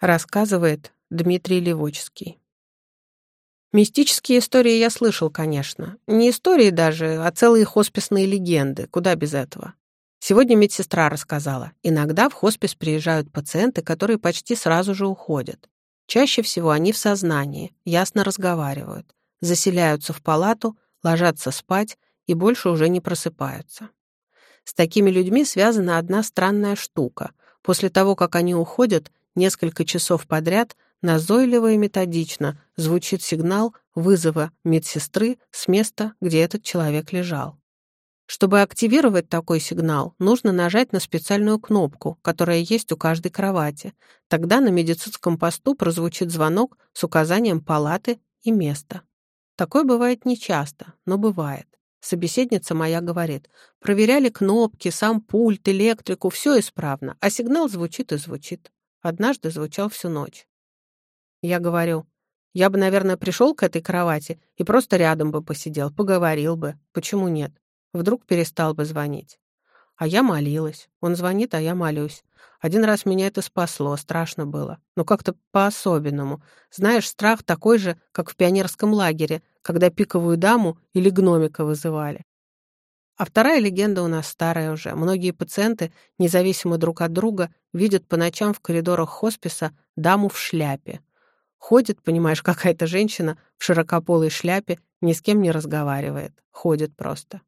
Рассказывает Дмитрий Левочский. Мистические истории я слышал, конечно. Не истории даже, а целые хосписные легенды. Куда без этого? Сегодня медсестра рассказала. Иногда в хоспис приезжают пациенты, которые почти сразу же уходят. Чаще всего они в сознании, ясно разговаривают, заселяются в палату, ложатся спать и больше уже не просыпаются. С такими людьми связана одна странная штука. После того, как они уходят, Несколько часов подряд назойливо и методично звучит сигнал вызова медсестры с места, где этот человек лежал. Чтобы активировать такой сигнал, нужно нажать на специальную кнопку, которая есть у каждой кровати. Тогда на медицинском посту прозвучит звонок с указанием палаты и места. Такое бывает нечасто, но бывает. Собеседница моя говорит, проверяли кнопки, сам пульт, электрику, все исправно, а сигнал звучит и звучит. Однажды звучал всю ночь. Я говорю, я бы, наверное, пришел к этой кровати и просто рядом бы посидел, поговорил бы. Почему нет? Вдруг перестал бы звонить. А я молилась. Он звонит, а я молюсь. Один раз меня это спасло, страшно было. Но как-то по-особенному. Знаешь, страх такой же, как в пионерском лагере, когда пиковую даму или гномика вызывали. А вторая легенда у нас старая уже. Многие пациенты, независимо друг от друга, видят по ночам в коридорах хосписа даму в шляпе. Ходит, понимаешь, какая-то женщина в широкополой шляпе, ни с кем не разговаривает. Ходит просто.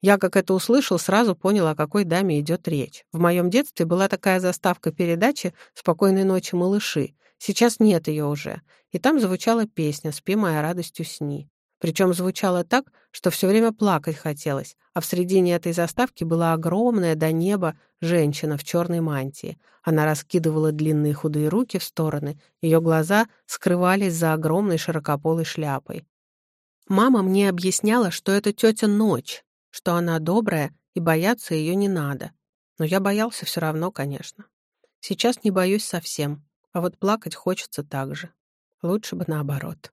Я, как это услышал, сразу понял, о какой даме идет речь. В моем детстве была такая заставка передачи «Спокойной ночи, малыши». Сейчас нет ее уже. И там звучала песня «Спи, моя радостью сни». Причем звучало так, что все время плакать хотелось, а в середине этой заставки была огромная до неба женщина в черной мантии. Она раскидывала длинные худые руки в стороны, ее глаза скрывались за огромной широкополой шляпой. Мама мне объясняла, что это тетя Ночь, что она добрая и бояться ее не надо. Но я боялся все равно, конечно. Сейчас не боюсь совсем, а вот плакать хочется так же. Лучше бы наоборот.